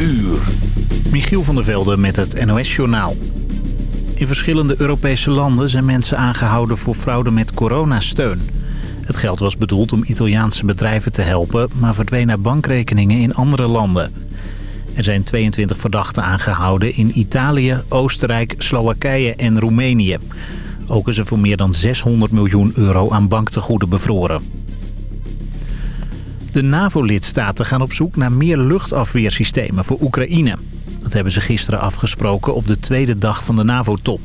uur. Michiel van der Velde met het NOS-journaal. In verschillende Europese landen zijn mensen aangehouden voor fraude met coronasteun. Het geld was bedoeld om Italiaanse bedrijven te helpen... maar verdween naar bankrekeningen in andere landen. Er zijn 22 verdachten aangehouden in Italië, Oostenrijk, Slowakije en Roemenië. Ook is er voor meer dan 600 miljoen euro aan banktegoeden bevroren. De NAVO-lidstaten gaan op zoek naar meer luchtafweersystemen voor Oekraïne. Dat hebben ze gisteren afgesproken op de tweede dag van de NAVO-top.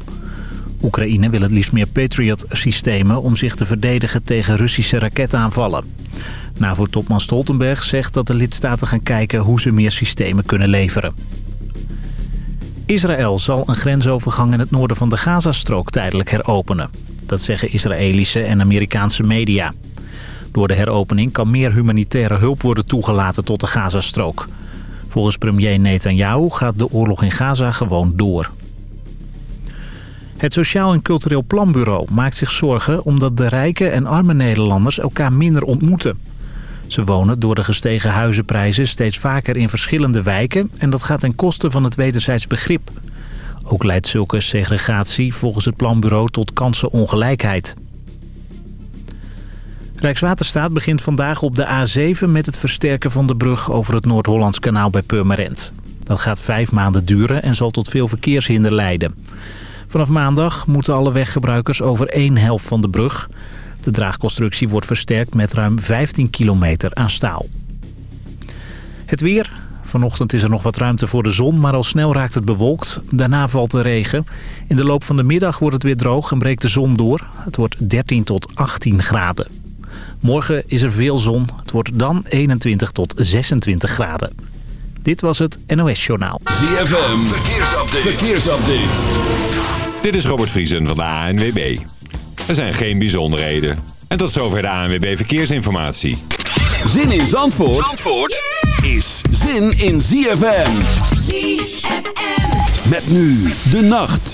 Oekraïne wil het liefst meer Patriot-systemen om zich te verdedigen tegen Russische raketaanvallen. NAVO-topman Stoltenberg zegt dat de lidstaten gaan kijken hoe ze meer systemen kunnen leveren. Israël zal een grensovergang in het noorden van de Gazastrook tijdelijk heropenen. Dat zeggen Israëlische en Amerikaanse media. Door de heropening kan meer humanitaire hulp worden toegelaten tot de Gazastrook. Volgens premier Netanyahu gaat de oorlog in Gaza gewoon door. Het Sociaal en Cultureel Planbureau maakt zich zorgen omdat de rijke en arme Nederlanders elkaar minder ontmoeten. Ze wonen door de gestegen huizenprijzen steeds vaker in verschillende wijken... en dat gaat ten koste van het wederzijds begrip. Ook leidt zulke segregatie volgens het planbureau tot kansenongelijkheid. Rijkswaterstaat begint vandaag op de A7 met het versterken van de brug over het Noord-Hollands kanaal bij Purmerend. Dat gaat vijf maanden duren en zal tot veel verkeershinder leiden. Vanaf maandag moeten alle weggebruikers over één helft van de brug. De draagconstructie wordt versterkt met ruim 15 kilometer aan staal. Het weer. Vanochtend is er nog wat ruimte voor de zon, maar al snel raakt het bewolkt. Daarna valt de regen. In de loop van de middag wordt het weer droog en breekt de zon door. Het wordt 13 tot 18 graden. Morgen is er veel zon. Het wordt dan 21 tot 26 graden. Dit was het NOS Journaal. ZFM, verkeersupdate. verkeersupdate. Dit is Robert Vriesen van de ANWB. Er zijn geen bijzonderheden. En tot zover de ANWB Verkeersinformatie. Zin in Zandvoort, Zandvoort is zin in ZFM. ZFM. Met nu de nacht.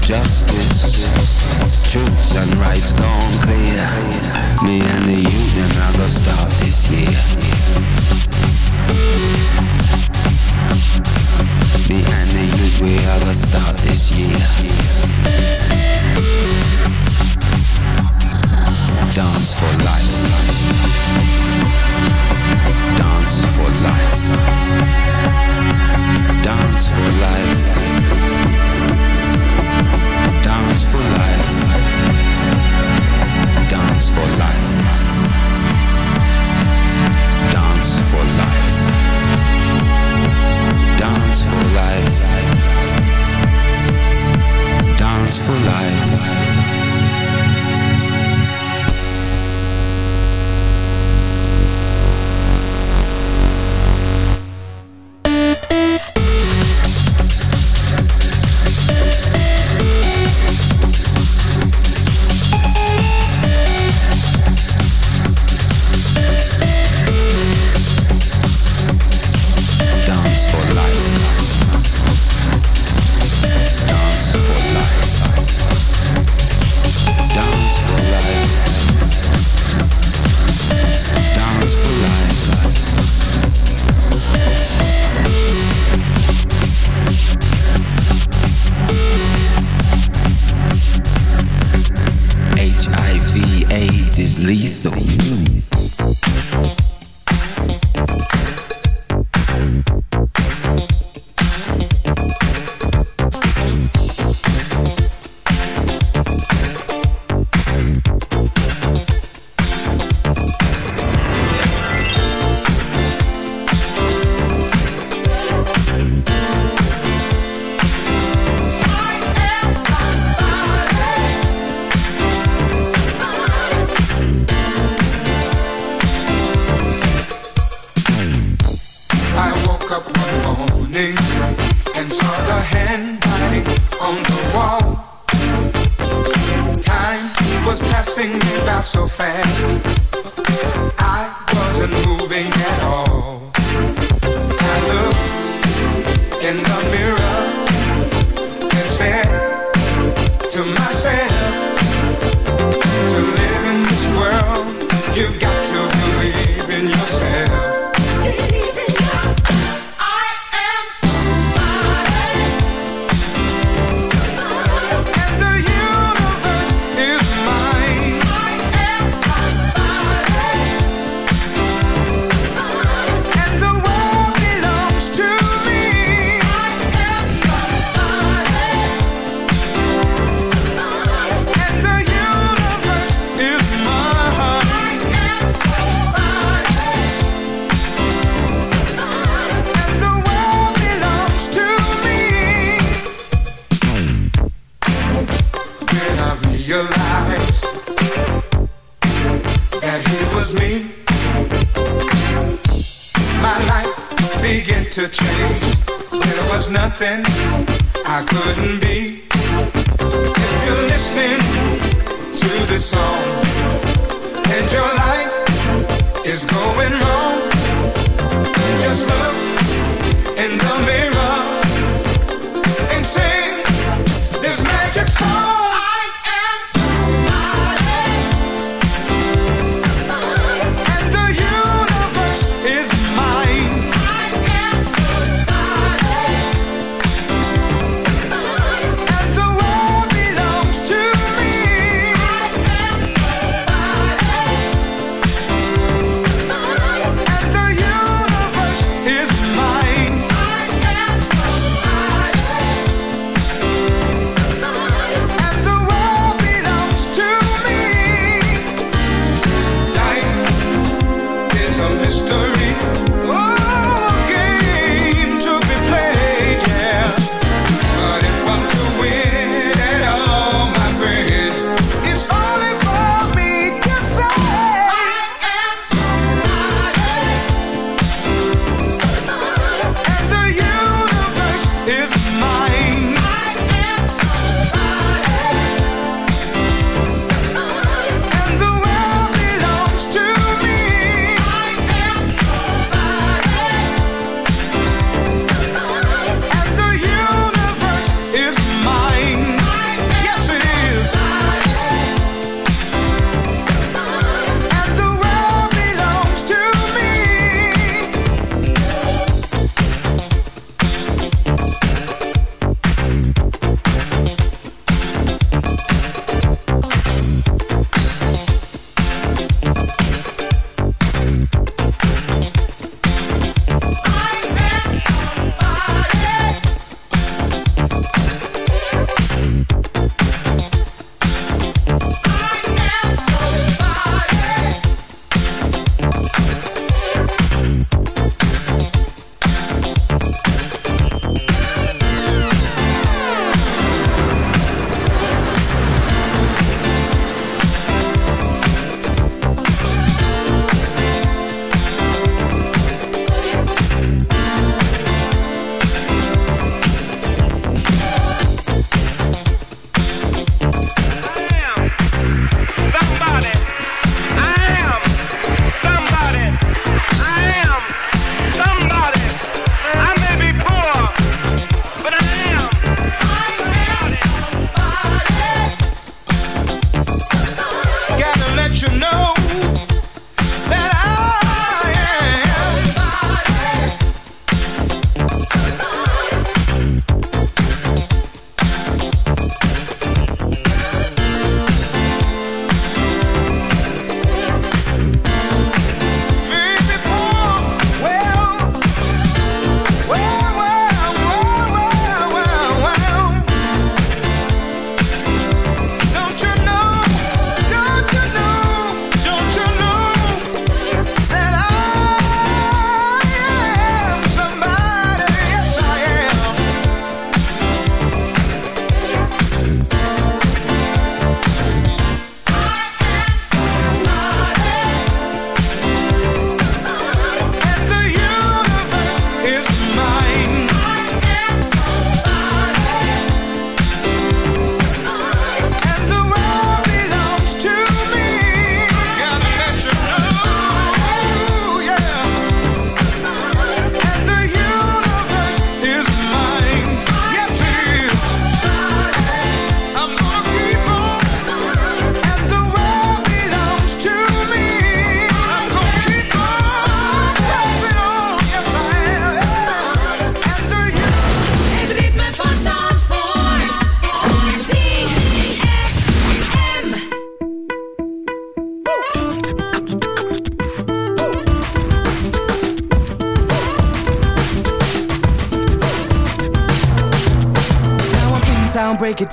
justice, and rights gone clear. Me and the are gonna start this year. Me and the youth, we are gonna start this year. Dance for life. and it was me. My life began to change. There was nothing I couldn't be. If you're listening to song and your life is going wrong, just look in the mirror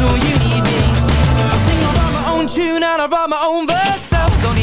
all. You need me. I sing, I write my own tune and I write my own verse.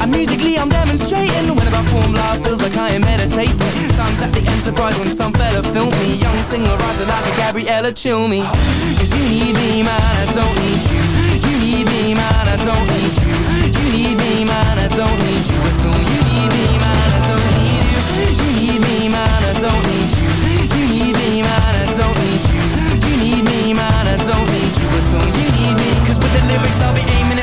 And musically I'm demonstrating. When I perform live feels like I am meditating. Times at the Enterprise when some fella filmed me. Young singer writer like a Gabriella Cilmi Cause you need me man, I don't need you. You need me man, I don't need you. You need me man, I don't need you at all. You need me man, I don't need you. You need me man, I don't need you. You need me man, I don't need you. You need me man, I don't need you at all. You need me Cause with the lyrics I'll be aiming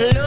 you got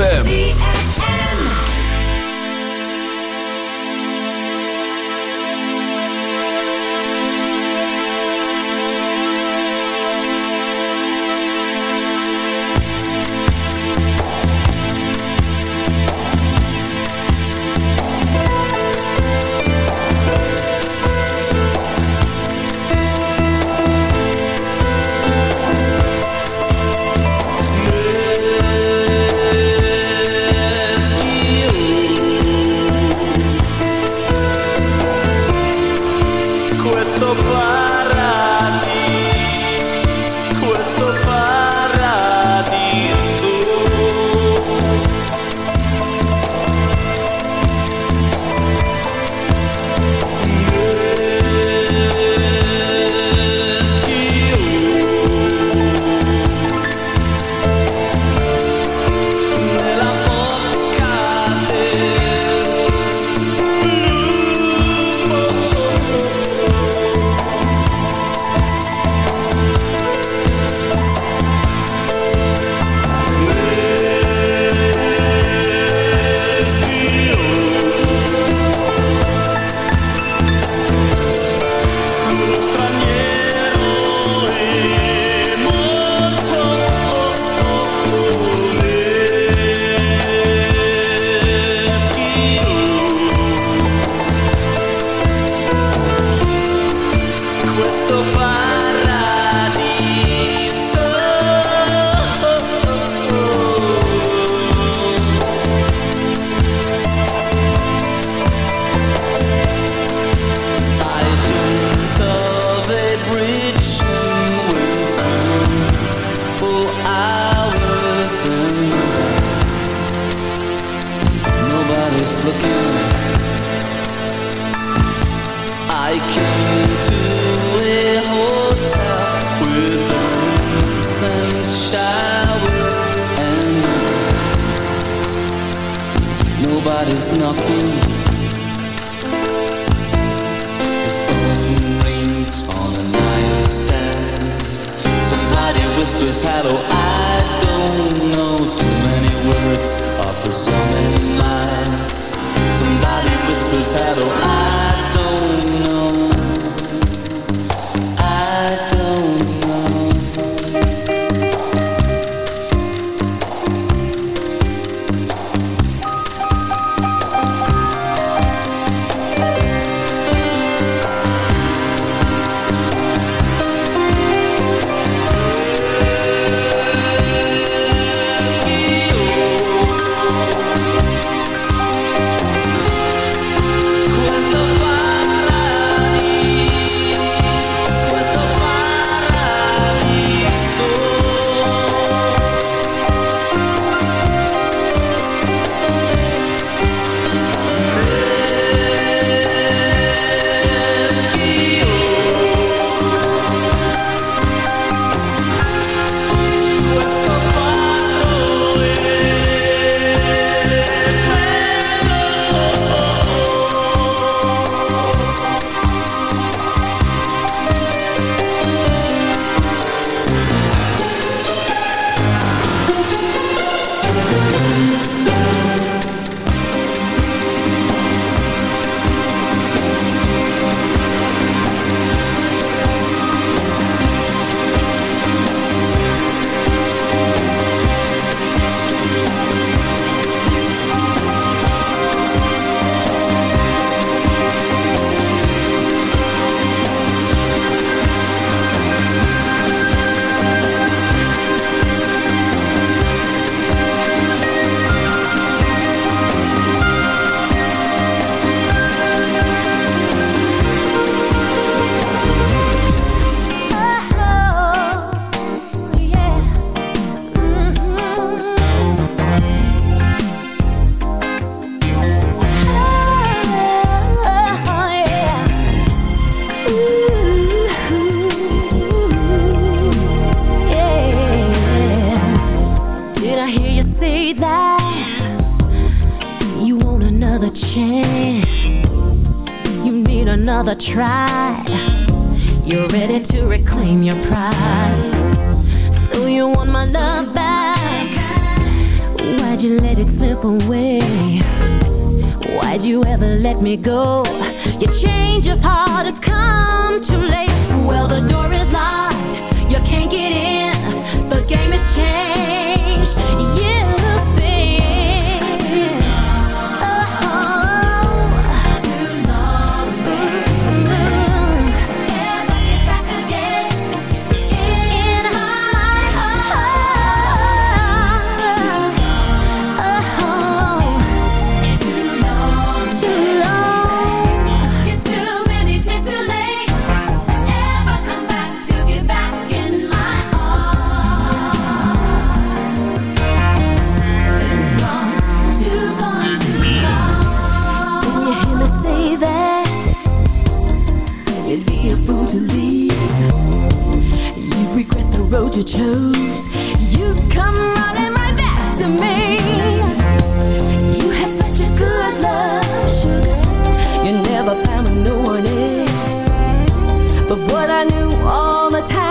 ZFM. has come to you chose. You'd come running right back to me. You had such a good love, sugar. You never found no one else But what I knew all the time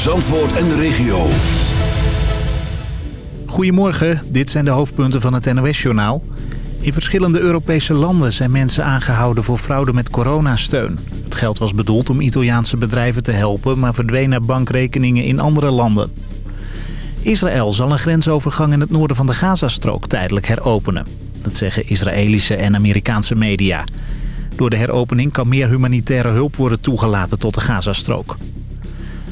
Zandvoort en de regio. Goedemorgen, dit zijn de hoofdpunten van het NOS-journaal. In verschillende Europese landen zijn mensen aangehouden voor fraude met coronasteun. Het geld was bedoeld om Italiaanse bedrijven te helpen... maar verdween naar bankrekeningen in andere landen. Israël zal een grensovergang in het noorden van de Gazastrook tijdelijk heropenen. Dat zeggen Israëlische en Amerikaanse media. Door de heropening kan meer humanitaire hulp worden toegelaten tot de Gazastrook.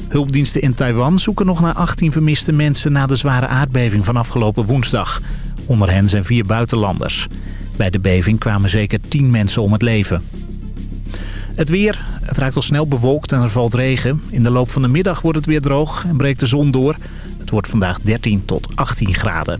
Hulpdiensten in Taiwan zoeken nog naar 18 vermiste mensen na de zware aardbeving van afgelopen woensdag. Onder hen zijn vier buitenlanders. Bij de beving kwamen zeker 10 mensen om het leven. Het weer. Het raakt al snel bewolkt en er valt regen. In de loop van de middag wordt het weer droog en breekt de zon door. Het wordt vandaag 13 tot 18 graden.